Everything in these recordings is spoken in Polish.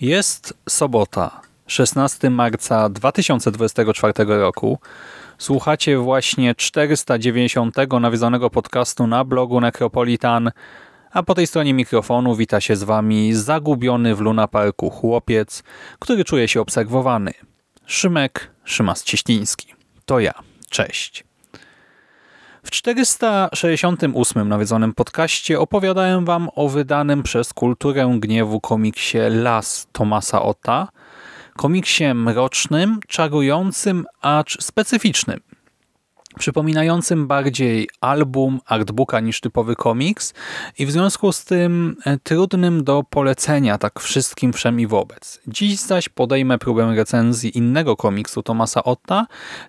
Jest sobota, 16 marca 2024 roku. Słuchacie właśnie 490 nawiedzonego podcastu na blogu Necropolitan, a po tej stronie mikrofonu wita się z wami zagubiony w Luna Parku chłopiec, który czuje się obserwowany. Szymek Szymas-Cieśliński. To ja. Cześć. W 468 nawiedzonym podcaście opowiadałem wam o wydanym przez Kulturę Gniewu komiksie Las Tomasa Otta, komiksie mrocznym, czarującym, acz specyficznym, przypominającym bardziej album artbooka niż typowy komiks i w związku z tym e, trudnym do polecenia tak wszystkim wszem i wobec. Dziś zaś podejmę próbę recenzji innego komiksu Tomasa Otta,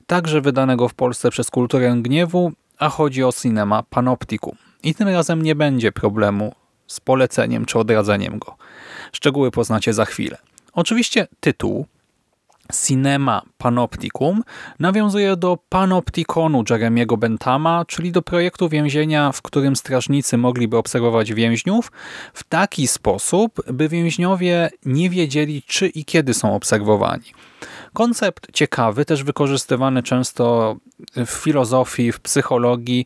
także wydanego w Polsce przez Kulturę Gniewu a chodzi o Cinema Panopticum. I tym razem nie będzie problemu z poleceniem czy odradzeniem go. Szczegóły poznacie za chwilę. Oczywiście tytuł Cinema Panopticum nawiązuje do Panoptikonu Jeremiego Bentama, czyli do projektu więzienia, w którym strażnicy mogliby obserwować więźniów w taki sposób, by więźniowie nie wiedzieli, czy i kiedy są obserwowani. Koncept ciekawy, też wykorzystywany często w filozofii, w psychologii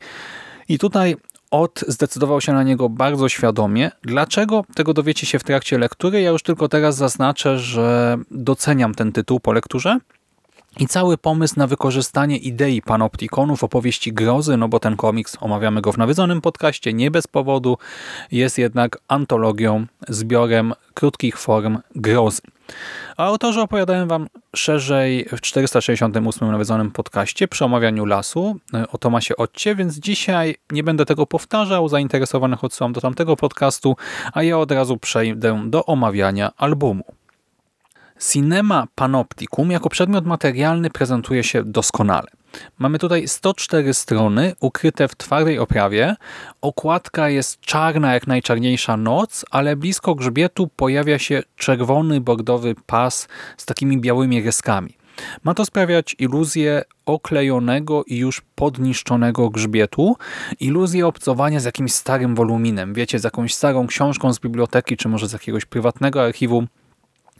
i tutaj Ot zdecydował się na niego bardzo świadomie. Dlaczego? Tego dowiecie się w trakcie lektury. Ja już tylko teraz zaznaczę, że doceniam ten tytuł po lekturze. I cały pomysł na wykorzystanie idei panoptikonów, opowieści grozy, no bo ten komiks, omawiamy go w nawiedzonym podcaście, nie bez powodu, jest jednak antologią, zbiorem krótkich form grozy. A autorzy opowiadają Wam szerzej w 468 nawiedzonym podcaście przy omawianiu lasu e, o Tomasie Otcie, więc dzisiaj nie będę tego powtarzał, zainteresowanych odsyłam do tamtego podcastu, a ja od razu przejdę do omawiania albumu. Cinema Panopticum jako przedmiot materialny prezentuje się doskonale. Mamy tutaj 104 strony ukryte w twardej oprawie. Okładka jest czarna jak najczarniejsza noc, ale blisko grzbietu pojawia się czerwony bordowy pas z takimi białymi ryskami. Ma to sprawiać iluzję oklejonego i już podniszczonego grzbietu, iluzję obcowania z jakimś starym woluminem, wiecie, z jakąś starą książką z biblioteki, czy może z jakiegoś prywatnego archiwum,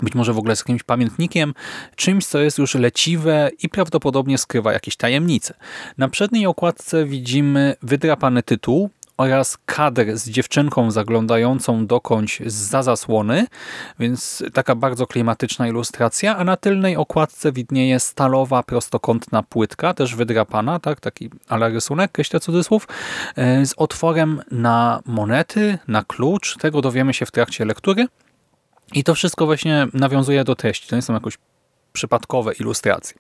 być może w ogóle z jakimś pamiętnikiem, czymś, co jest już leciwe i prawdopodobnie skrywa jakieś tajemnice. Na przedniej okładce widzimy wydrapany tytuł oraz kadr z dziewczynką zaglądającą dokądś za zasłony, więc taka bardzo klimatyczna ilustracja, a na tylnej okładce widnieje stalowa, prostokątna płytka, też wydrapana, tak, taki ala rysunek, kreślę cudzysłów, e, z otworem na monety, na klucz. Tego dowiemy się w trakcie lektury. I to wszystko właśnie nawiązuje do treści. To nie są jakoś przypadkowe ilustracje.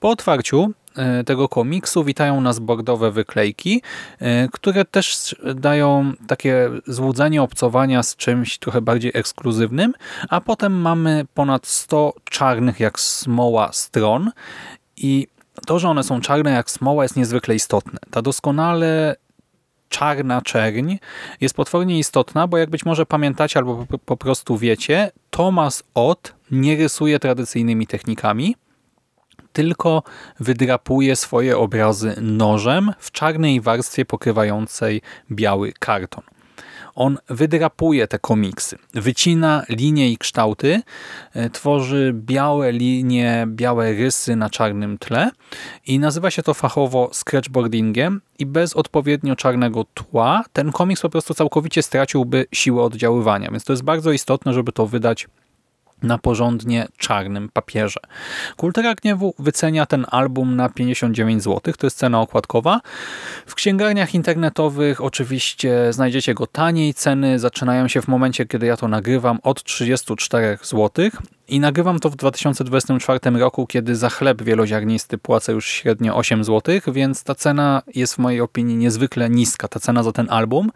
Po otwarciu e, tego komiksu witają nas bordowe wyklejki, e, które też dają takie złudzenie obcowania z czymś trochę bardziej ekskluzywnym, a potem mamy ponad 100 czarnych jak smoła stron i to, że one są czarne jak smoła jest niezwykle istotne. Ta doskonale czarna czerń jest potwornie istotna, bo jak być może pamiętacie albo po prostu wiecie, Thomas Ott nie rysuje tradycyjnymi technikami, tylko wydrapuje swoje obrazy nożem w czarnej warstwie pokrywającej biały karton. On wydrapuje te komiksy, wycina linie i kształty, e, tworzy białe linie, białe rysy na czarnym tle i nazywa się to fachowo sketchboardingiem i bez odpowiednio czarnego tła ten komiks po prostu całkowicie straciłby siłę oddziaływania, więc to jest bardzo istotne, żeby to wydać na porządnie czarnym papierze. Kultura Gniewu wycenia ten album na 59 zł, to jest cena okładkowa. W księgarniach internetowych oczywiście znajdziecie go taniej, ceny zaczynają się w momencie, kiedy ja to nagrywam od 34 zł. I nagrywam to w 2024 roku, kiedy za chleb wieloziarnisty płacę już średnio 8 zł, więc ta cena jest w mojej opinii niezwykle niska, ta cena za ten album.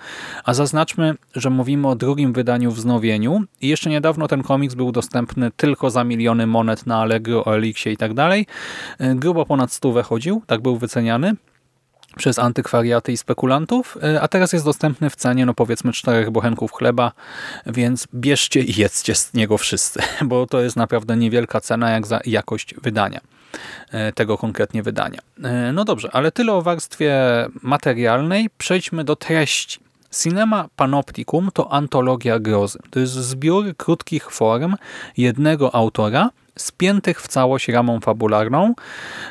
A zaznaczmy, że mówimy o drugim wydaniu wznowieniu i jeszcze niedawno ten komiks był dostępny tylko za miliony monet na Allegro, Elixie i tak dalej. Grubo ponad stówę chodził, tak był wyceniany przez antykwariaty i spekulantów, e, a teraz jest dostępny w cenie, no powiedzmy, czterech bochenków chleba, więc bierzcie i jedzcie z niego wszyscy, bo to jest naprawdę niewielka cena jak za jakość wydania e, tego konkretnie wydania. E, no dobrze, ale tyle o warstwie materialnej. Przejdźmy do treści. Cinema Panopticum to antologia grozy. To jest zbiór krótkich form jednego autora, spiętych w całość ramą fabularną.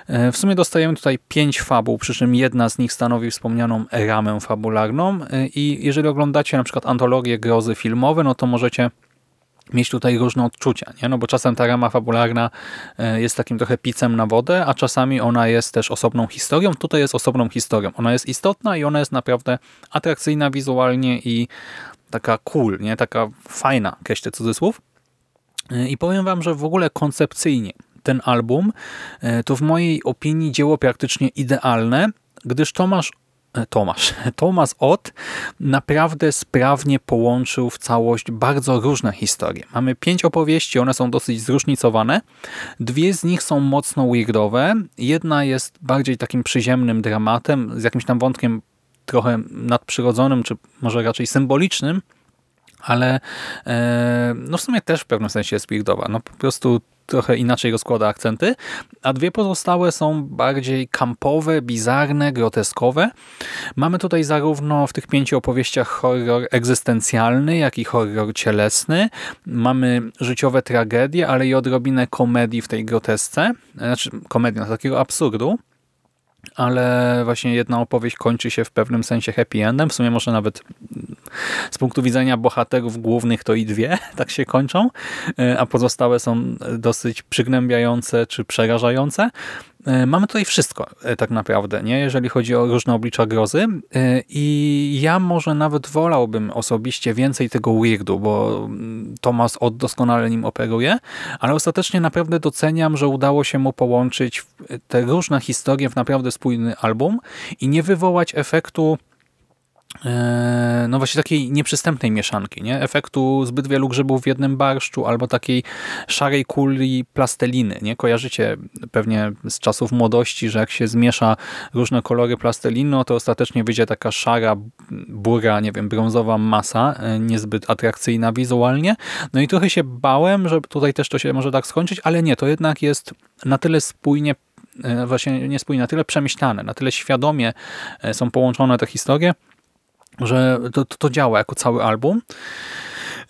E, w sumie dostajemy tutaj pięć fabuł, przy czym jedna z nich stanowi wspomnianą ramę fabularną e, i jeżeli oglądacie na przykład antologie grozy filmowe, no to możecie mieć tutaj różne odczucia, nie? no bo czasem ta rama fabularna e, jest takim trochę picem na wodę, a czasami ona jest też osobną historią. Tutaj jest osobną historią. Ona jest istotna i ona jest naprawdę atrakcyjna wizualnie i taka cool, nie? taka fajna, kreślę cudzysłów. I powiem wam, że w ogóle koncepcyjnie ten album e, to w mojej opinii dzieło praktycznie idealne, gdyż Tomasz e, Tomasz. Tomasz Ott naprawdę sprawnie połączył w całość bardzo różne historie. Mamy pięć opowieści, one są dosyć zróżnicowane. Dwie z nich są mocno weirdowe. Jedna jest bardziej takim przyziemnym dramatem, z jakimś tam wątkiem trochę nadprzyrodzonym, czy może raczej symbolicznym, ale e, no w sumie też w pewnym sensie jest weirdowa. No po prostu trochę inaczej rozkłada akcenty, a dwie pozostałe są bardziej kampowe, bizarne, groteskowe. Mamy tutaj zarówno w tych pięciu opowieściach horror egzystencjalny, jak i horror cielesny. Mamy życiowe tragedie, ale i odrobinę komedii w tej grotesce, znaczy komedii, no, takiego absurdu ale właśnie jedna opowieść kończy się w pewnym sensie happy endem. W sumie może nawet z punktu widzenia bohaterów głównych to i dwie tak się kończą, e, a pozostałe są dosyć przygnębiające czy przerażające. E, mamy tutaj wszystko e, tak naprawdę, nie? jeżeli chodzi o różne oblicza grozy i ja może nawet wolałbym osobiście więcej tego weirdu, bo mm, Thomas od doskonale nim operuje, ale ostatecznie naprawdę doceniam, że udało się mu połączyć te różne historie w naprawdę spójny album i nie wywołać efektu E, no właśnie takiej nieprzystępnej mieszanki, nie? efektu zbyt wielu grzybów w jednym barszczu albo takiej szarej kuli plasteliny. Nie? Kojarzycie pewnie z czasów młodości, że jak się zmiesza różne kolory plasteliny, no to ostatecznie wyjdzie taka szara, bura, nie wiem, brązowa masa, e, niezbyt atrakcyjna wizualnie. No i trochę się bałem, że tutaj też to się może tak skończyć, ale nie, to jednak jest na tyle spójnie e, właśnie nie spójnie, na tyle przemyślane, na tyle świadomie są połączone te historie, że to, to działa jako cały album.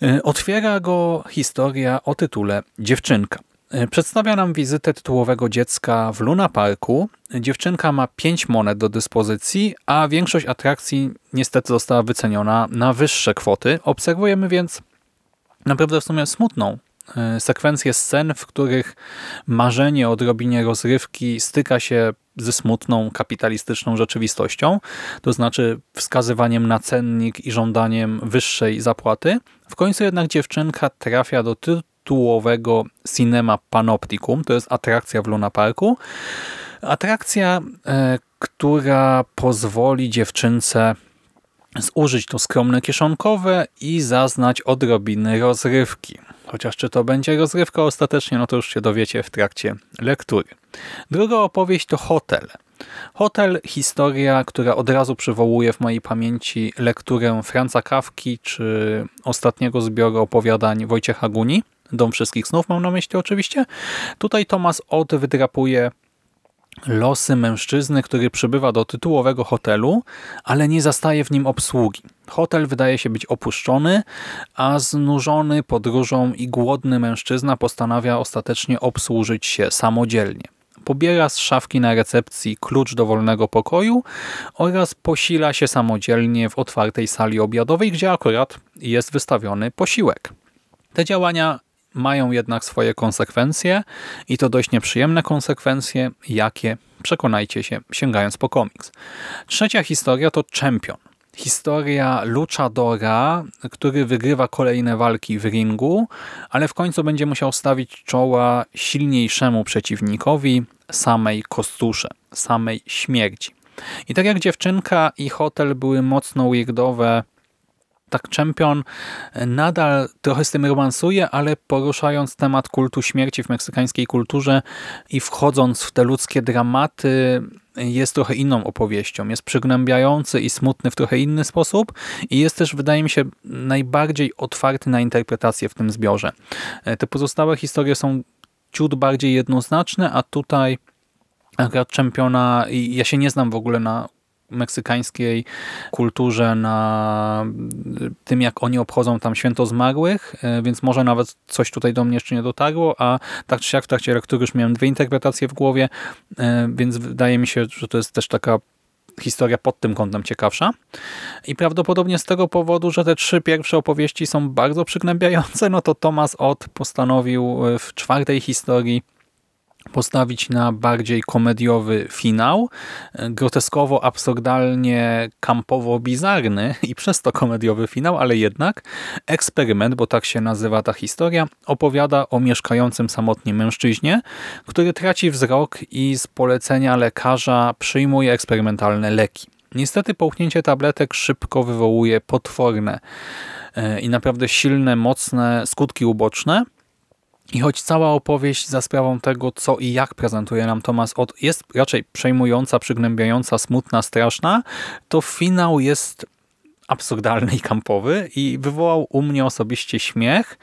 E, otwiera go historia o tytule Dziewczynka. E, przedstawia nam wizytę tytułowego dziecka w Luna Parku. Dziewczynka ma pięć monet do dyspozycji, a większość atrakcji niestety została wyceniona na wyższe kwoty. Obserwujemy więc naprawdę w sumie smutną E, sekwencje scen, w których marzenie o odrobinie rozrywki styka się ze smutną, kapitalistyczną rzeczywistością, to znaczy wskazywaniem na cennik i żądaniem wyższej zapłaty. W końcu jednak dziewczynka trafia do tytułowego Cinema Panopticum, to jest atrakcja w Luna Parku. Atrakcja, e, która pozwoli dziewczynce zużyć to skromne kieszonkowe i zaznać odrobiny rozrywki. Chociaż czy to będzie rozrywka ostatecznie, no to już się dowiecie w trakcie lektury. Druga opowieść to Hotel. Hotel, historia, która od razu przywołuje w mojej pamięci lekturę Franca Kawki czy ostatniego zbioru opowiadań Wojciecha Guni. Dom Wszystkich Snów mam na myśli oczywiście. Tutaj Tomas Ott wydrapuje losy mężczyzny, który przybywa do tytułowego hotelu, ale nie zastaje w nim obsługi. Hotel wydaje się być opuszczony, a znużony podróżą i głodny mężczyzna postanawia ostatecznie obsłużyć się samodzielnie. Pobiera z szafki na recepcji klucz do wolnego pokoju oraz posila się samodzielnie w otwartej sali obiadowej, gdzie akurat jest wystawiony posiłek. Te działania mają jednak swoje konsekwencje i to dość nieprzyjemne konsekwencje, jakie przekonajcie się sięgając po komiks. Trzecia historia to Champion. Historia luchadora, który wygrywa kolejne walki w ringu, ale w końcu będzie musiał stawić czoła silniejszemu przeciwnikowi, samej kostusze, samej śmierci. I tak jak dziewczynka i hotel były mocno weirdowe, tak Champion nadal trochę z tym romansuje, ale poruszając temat kultu śmierci w meksykańskiej kulturze i wchodząc w te ludzkie dramaty, jest trochę inną opowieścią. Jest przygnębiający i smutny w trochę inny sposób i jest też, wydaje mi się, najbardziej otwarty na interpretację w tym zbiorze. Te pozostałe historie są ciut bardziej jednoznaczne, a tutaj akurat czempiona ja się nie znam w ogóle na meksykańskiej kulturze, na tym, jak oni obchodzą tam święto zmarłych, e, więc może nawet coś tutaj do mnie jeszcze nie dotarło, a tak czy siak w trakcie lektury już miałem dwie interpretacje w głowie, e, więc wydaje mi się, że to jest też taka historia pod tym kątem ciekawsza. I prawdopodobnie z tego powodu, że te trzy pierwsze opowieści są bardzo przygnębiające, no to Thomas Ott postanowił w czwartej historii postawić na bardziej komediowy finał, groteskowo, absurdalnie, kampowo-bizarny i przez to komediowy finał, ale jednak eksperyment, bo tak się nazywa ta historia, opowiada o mieszkającym samotnie mężczyźnie, który traci wzrok i z polecenia lekarza przyjmuje eksperymentalne leki. Niestety połknięcie tabletek szybko wywołuje potworne e, i naprawdę silne, mocne skutki uboczne, i choć cała opowieść za sprawą tego, co i jak prezentuje nam Thomas Ott jest raczej przejmująca, przygnębiająca, smutna, straszna, to finał jest absurdalny i kampowy i wywołał u mnie osobiście śmiech.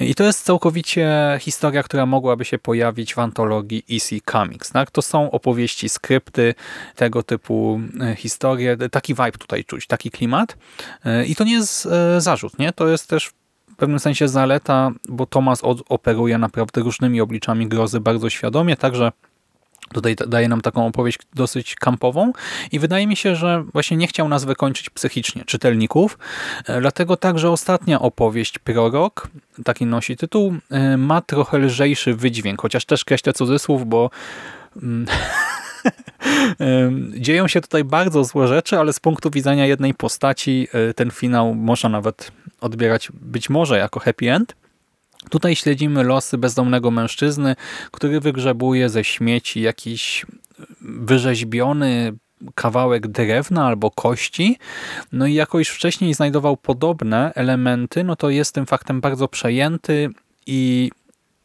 I to jest całkowicie historia, która mogłaby się pojawić w antologii EC Comics. Tak? To są opowieści, skrypty, tego typu e, historie. Taki vibe tutaj czuć, taki klimat. E, I to nie jest e, zarzut, nie? To jest też w pewnym sensie zaleta, bo Thomas operuje naprawdę różnymi obliczami grozy bardzo świadomie, także Tutaj daje nam taką opowieść dosyć kampową i wydaje mi się, że właśnie nie chciał nas wykończyć psychicznie, czytelników. E, dlatego także ostatnia opowieść, Prorok, taki nosi tytuł, e, ma trochę lżejszy wydźwięk, chociaż też kreślę cudzysłów, bo mm, dzieją się tutaj bardzo złe rzeczy, ale z punktu widzenia jednej postaci e, ten finał można nawet odbierać być może jako happy end. Tutaj śledzimy losy bezdomnego mężczyzny, który wygrzebuje ze śmieci jakiś wyrzeźbiony kawałek drewna albo kości. No i jako już wcześniej znajdował podobne elementy, no to jest tym faktem bardzo przejęty i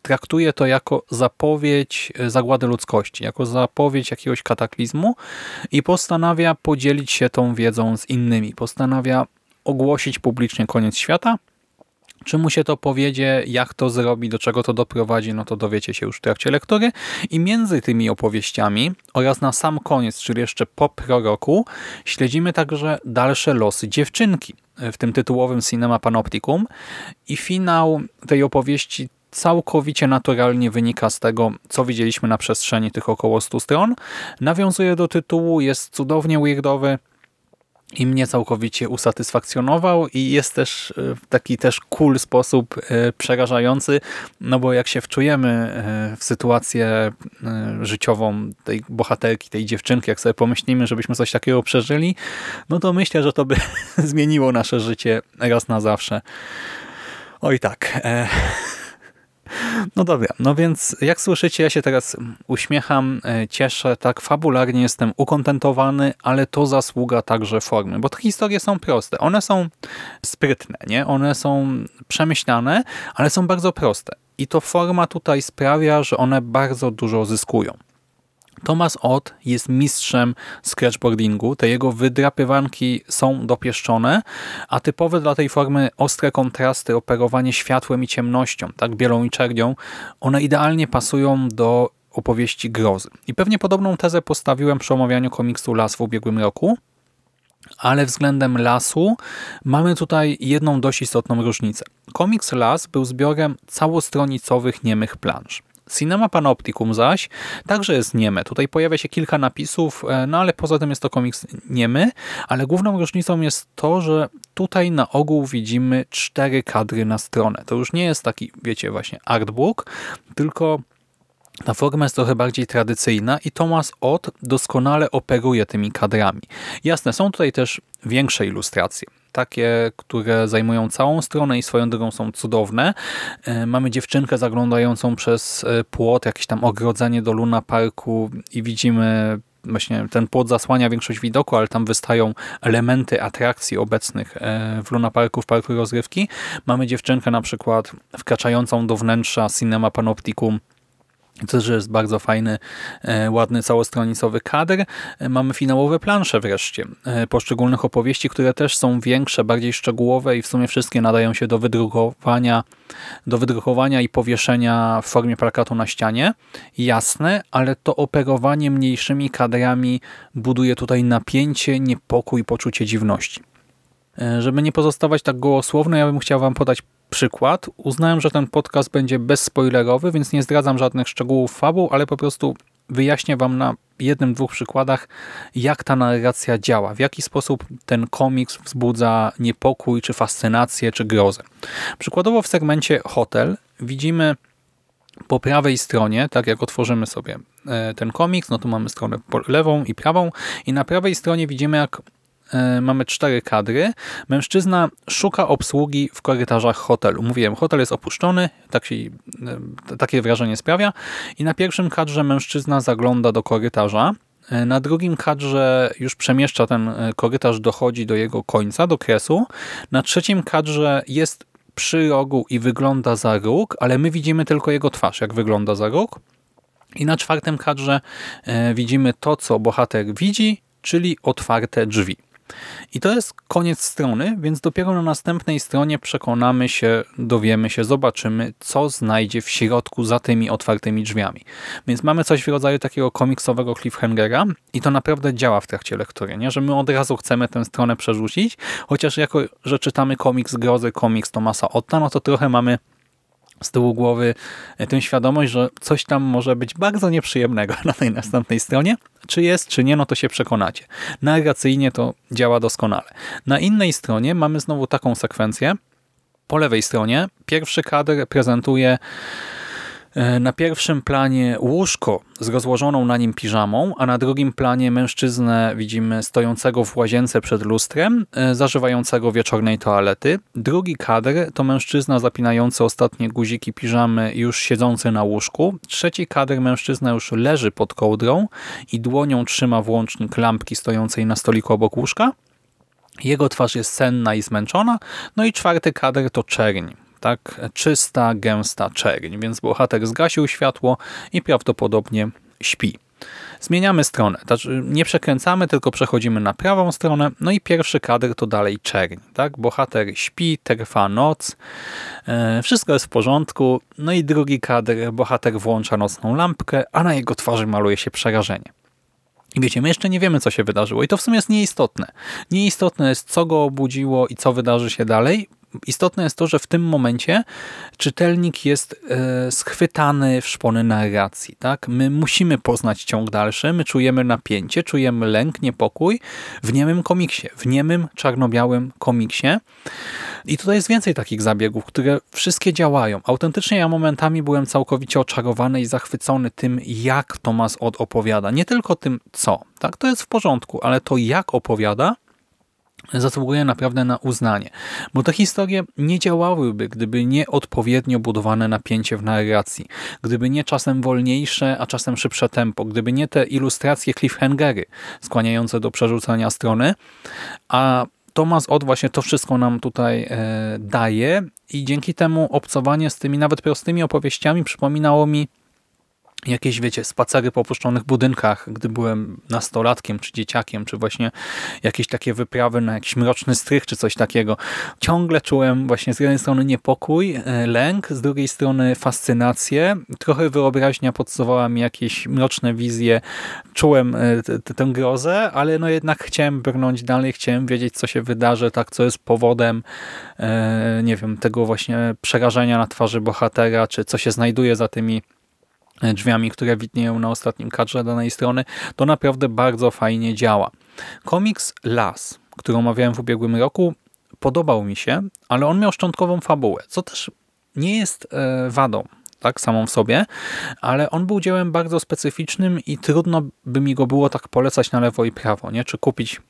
traktuje to jako zapowiedź zagłady ludzkości, jako zapowiedź jakiegoś kataklizmu i postanawia podzielić się tą wiedzą z innymi. Postanawia ogłosić publicznie koniec świata. Czy mu się to powiedzie, jak to zrobi, do czego to doprowadzi, no to dowiecie się już w trakcie lektury. I między tymi opowieściami oraz na sam koniec, czyli jeszcze po proroku, śledzimy także dalsze losy dziewczynki w tym tytułowym Cinema Panopticum. I finał tej opowieści całkowicie naturalnie wynika z tego, co widzieliśmy na przestrzeni tych około 100 stron. Nawiązuje do tytułu, jest cudownie weirdowy, i mnie całkowicie usatysfakcjonował i jest też e, w taki też cool sposób e, przerażający, no bo jak się wczujemy e, w sytuację życiową tej bohaterki, tej dziewczynki, jak sobie pomyślimy, żebyśmy coś takiego przeżyli, no to myślę, że to by zmieniło nasze życie raz na zawsze. Oj tak. No dobra, no więc jak słyszycie, ja się teraz uśmiecham, e, cieszę, tak fabularnie jestem ukontentowany, ale to zasługa także formy, bo te historie są proste, one są sprytne, nie? one są przemyślane, ale są bardzo proste i to forma tutaj sprawia, że one bardzo dużo zyskują. Thomas Ott jest mistrzem sketchboardingu, te jego wydrapywanki są dopieszczone, a typowe dla tej formy ostre kontrasty, operowanie światłem i ciemnością, tak bielą i czernią, one idealnie pasują do opowieści grozy. I pewnie podobną tezę postawiłem przy omawianiu komiksu Las w ubiegłym roku, ale względem lasu mamy tutaj jedną dość istotną różnicę. Komiks Las był zbiorem całostronicowych niemych plansz Cinema Panopticum zaś także jest nieme. Tutaj pojawia się kilka napisów, e, no ale poza tym jest to komiks niemy, ale główną różnicą jest to, że tutaj na ogół widzimy cztery kadry na stronę. To już nie jest taki, wiecie, właśnie artbook, tylko ta forma jest trochę bardziej tradycyjna i Thomas Ott doskonale operuje tymi kadrami. Jasne, są tutaj też większe ilustracje. Takie, które zajmują całą stronę i swoją drogą są cudowne. E, mamy dziewczynkę zaglądającą przez e, płot, jakieś tam ogrodzenie do Luna Parku i widzimy właśnie ten płot zasłania większość widoku, ale tam wystają elementy atrakcji obecnych e, w Luna Parku, w parku rozrywki. Mamy dziewczynkę na przykład wkraczającą do wnętrza Cinema Panopticum też jest bardzo fajny, e, ładny, całostronicowy kadr. E, mamy finałowe plansze wreszcie e, poszczególnych opowieści, które też są większe, bardziej szczegółowe i w sumie wszystkie nadają się do wydrukowania, do wydrukowania i powieszenia w formie plakatu na ścianie. Jasne, ale to operowanie mniejszymi kadrami buduje tutaj napięcie, niepokój, poczucie dziwności. Żeby nie pozostawać tak gołosłowny, ja bym chciał Wam podać przykład. Uznałem, że ten podcast będzie bezspoilerowy, więc nie zdradzam żadnych szczegółów fabuł, ale po prostu wyjaśnię Wam na jednym, dwóch przykładach, jak ta narracja działa, w jaki sposób ten komiks wzbudza niepokój, czy fascynację, czy grozę. Przykładowo w segmencie Hotel widzimy po prawej stronie, tak jak otworzymy sobie e, ten komiks, no to mamy stronę lewą i prawą i na prawej stronie widzimy, jak mamy cztery kadry. Mężczyzna szuka obsługi w korytarzach hotelu. Mówiłem, hotel jest opuszczony, tak e, takie wrażenie sprawia. I na pierwszym kadrze mężczyzna zagląda do korytarza. E, na drugim kadrze już przemieszcza ten korytarz, dochodzi do jego końca, do kresu. Na trzecim kadrze jest przy rogu i wygląda za róg, ale my widzimy tylko jego twarz, jak wygląda za róg. I na czwartym kadrze widzimy to, co bohater widzi, czyli otwarte drzwi. I to jest koniec strony, więc dopiero na następnej stronie przekonamy się, dowiemy się, zobaczymy, co znajdzie w środku za tymi otwartymi drzwiami. Więc mamy coś w rodzaju takiego komiksowego cliffhangera i to naprawdę działa w trakcie lektury, nie? że my od razu chcemy tę stronę przerzucić, chociaż jako, że czytamy komiks grozy, komiks Tomasa Otta, no to trochę mamy z tyłu głowy e, tę świadomość, że coś tam może być bardzo nieprzyjemnego na tej następnej stronie. Czy jest, czy nie, no to się przekonacie. Narracyjnie to działa doskonale. Na innej stronie mamy znowu taką sekwencję. Po lewej stronie pierwszy kadr prezentuje na pierwszym planie łóżko z rozłożoną na nim piżamą, a na drugim planie mężczyznę widzimy stojącego w łazience przed lustrem, e, zażywającego wieczornej toalety. Drugi kadr to mężczyzna zapinający ostatnie guziki piżamy już siedzący na łóżku. Trzeci kadr mężczyzna już leży pod kołdrą i dłonią trzyma włącznik lampki stojącej na stoliku obok łóżka. Jego twarz jest senna i zmęczona. No i czwarty kadr to czerń tak czysta, gęsta czerń, więc bohater zgasił światło i prawdopodobnie śpi. Zmieniamy stronę, znaczy nie przekręcamy, tylko przechodzimy na prawą stronę, no i pierwszy kadr to dalej czerń. Tak? Bohater śpi, trwa noc, e, wszystko jest w porządku, no i drugi kadr, bohater włącza nocną lampkę, a na jego twarzy maluje się przerażenie. I wiecie, my jeszcze nie wiemy, co się wydarzyło i to w sumie jest nieistotne. Nieistotne jest, co go obudziło i co wydarzy się dalej, istotne jest to, że w tym momencie czytelnik jest e, schwytany w szpony narracji. Tak? My musimy poznać ciąg dalszy, my czujemy napięcie, czujemy lęk, niepokój w niemym komiksie, w niemym czarno-białym komiksie. I tutaj jest więcej takich zabiegów, które wszystkie działają. Autentycznie ja momentami byłem całkowicie oczarowany i zachwycony tym, jak Tomas Od opowiada. Nie tylko tym, co. Tak? To jest w porządku, ale to, jak opowiada, zasługuje naprawdę na uznanie. Bo te historie nie działałyby, gdyby nie odpowiednio budowane napięcie w narracji, gdyby nie czasem wolniejsze, a czasem szybsze tempo, gdyby nie te ilustracje cliffhangery skłaniające do przerzucania strony, a Thomas Odd właśnie to wszystko nam tutaj e, daje i dzięki temu obcowanie z tymi nawet prostymi opowieściami przypominało mi jakieś, wiecie, spacery po opuszczonych budynkach, gdy byłem nastolatkiem, czy dzieciakiem, czy właśnie jakieś takie wyprawy na jakiś mroczny strych, czy coś takiego. Ciągle czułem właśnie z jednej strony niepokój, e, lęk, z drugiej strony fascynację. Trochę wyobraźnia podsuwała mi jakieś mroczne wizje. Czułem e, tę grozę, ale no jednak chciałem brnąć dalej, chciałem wiedzieć, co się wydarzy, tak, co jest powodem, e, nie wiem, tego właśnie przerażenia na twarzy bohatera, czy co się znajduje za tymi drzwiami, które widnieją na ostatnim kadrze danej strony, to naprawdę bardzo fajnie działa. Komiks Las, który omawiałem w ubiegłym roku, podobał mi się, ale on miał szczątkową fabułę, co też nie jest e, wadą tak, samą w sobie, ale on był dziełem bardzo specyficznym i trudno by mi go było tak polecać na lewo i prawo, nie? Czy kupić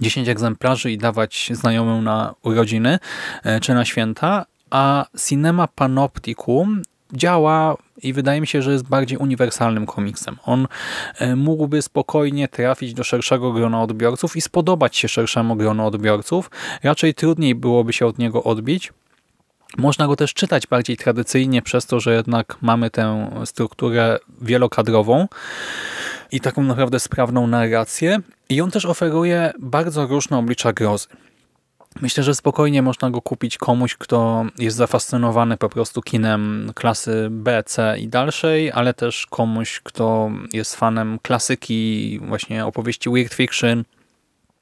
10 egzemplarzy i dawać znajomym na urodziny e, czy na święta, a Cinema Panopticum działa i wydaje mi się, że jest bardziej uniwersalnym komiksem. On e, mógłby spokojnie trafić do szerszego grona odbiorców i spodobać się szerszemu gronu odbiorców. Raczej trudniej byłoby się od niego odbić. Można go też czytać bardziej tradycyjnie przez to, że jednak mamy tę strukturę wielokadrową i taką naprawdę sprawną narrację. I on też oferuje bardzo różne oblicza grozy. Myślę, że spokojnie można go kupić komuś, kto jest zafascynowany po prostu kinem klasy B, C i dalszej, ale też komuś, kto jest fanem klasyki, właśnie opowieści weird fiction.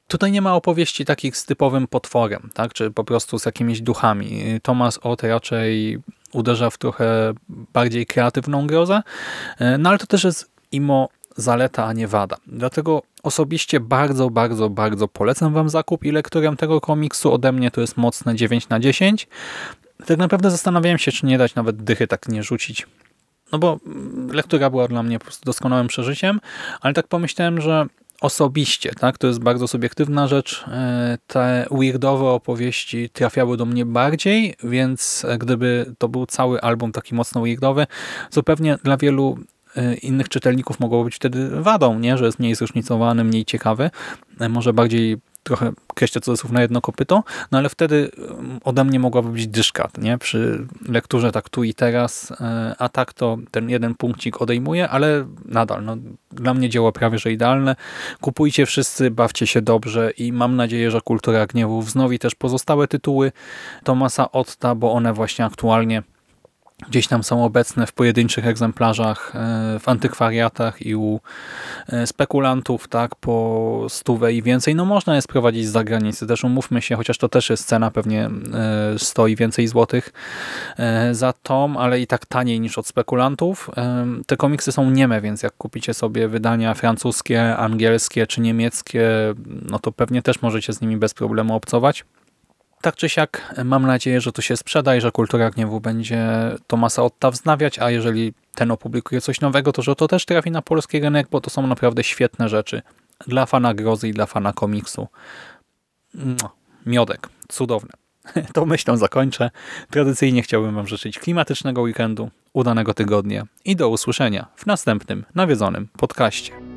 Tutaj nie ma opowieści takich z typowym potworem, tak? czy po prostu z jakimiś duchami. Thomas Ott raczej uderza w trochę bardziej kreatywną grozę, no ale to też jest imo zaleta, a nie wada. Dlatego osobiście bardzo, bardzo, bardzo polecam Wam zakup i lekturę tego komiksu. Ode mnie to jest mocne 9 na 10. Tak naprawdę zastanawiałem się, czy nie dać nawet dychy tak nie rzucić. No bo lektura była dla mnie po prostu doskonałym przeżyciem, ale tak pomyślałem, że osobiście, tak, to jest bardzo subiektywna rzecz, e, te weirdowe opowieści trafiały do mnie bardziej, więc gdyby to był cały album taki mocno weirdowy, to pewnie dla wielu E, innych czytelników mogło być wtedy wadą, nie? że jest mniej zróżnicowany, mniej ciekawy, e, może bardziej trochę kreślę cudzysłów na jedno kopyto, no ale wtedy ode mnie mogłaby być dyszka, nie? Przy lekturze tak tu i teraz, a tak to ten jeden punkcik odejmuje, ale nadal, no, dla mnie dzieło prawie, że idealne. Kupujcie wszyscy, bawcie się dobrze i mam nadzieję, że Kultura Gniewu wznowi też pozostałe tytuły Tomasa Otta, bo one właśnie aktualnie gdzieś tam są obecne w pojedynczych egzemplarzach e, w antykwariatach i u e, spekulantów tak po stówę i więcej. No można je sprowadzić z zagranicy. Też umówmy się, chociaż to też jest cena pewnie 100 e, i więcej złotych za tom, ale i tak taniej niż od spekulantów. Te komiksy są nieme, więc jak kupicie sobie wydania francuskie, angielskie czy niemieckie, no to pewnie też możecie z nimi bez problemu obcować. Tak czy siak mam nadzieję, że to się sprzeda i że Kultura Gniewu będzie Tomasa Otta wznawiać, a jeżeli ten opublikuje coś nowego, to że to też trafi na polski rynek, bo to są naprawdę świetne rzeczy dla fana grozy i dla fana komiksu. Miodek, cudowne. To myślą zakończę. Tradycyjnie chciałbym Wam życzyć klimatycznego weekendu, udanego tygodnia i do usłyszenia w następnym nawiedzonym podcaście.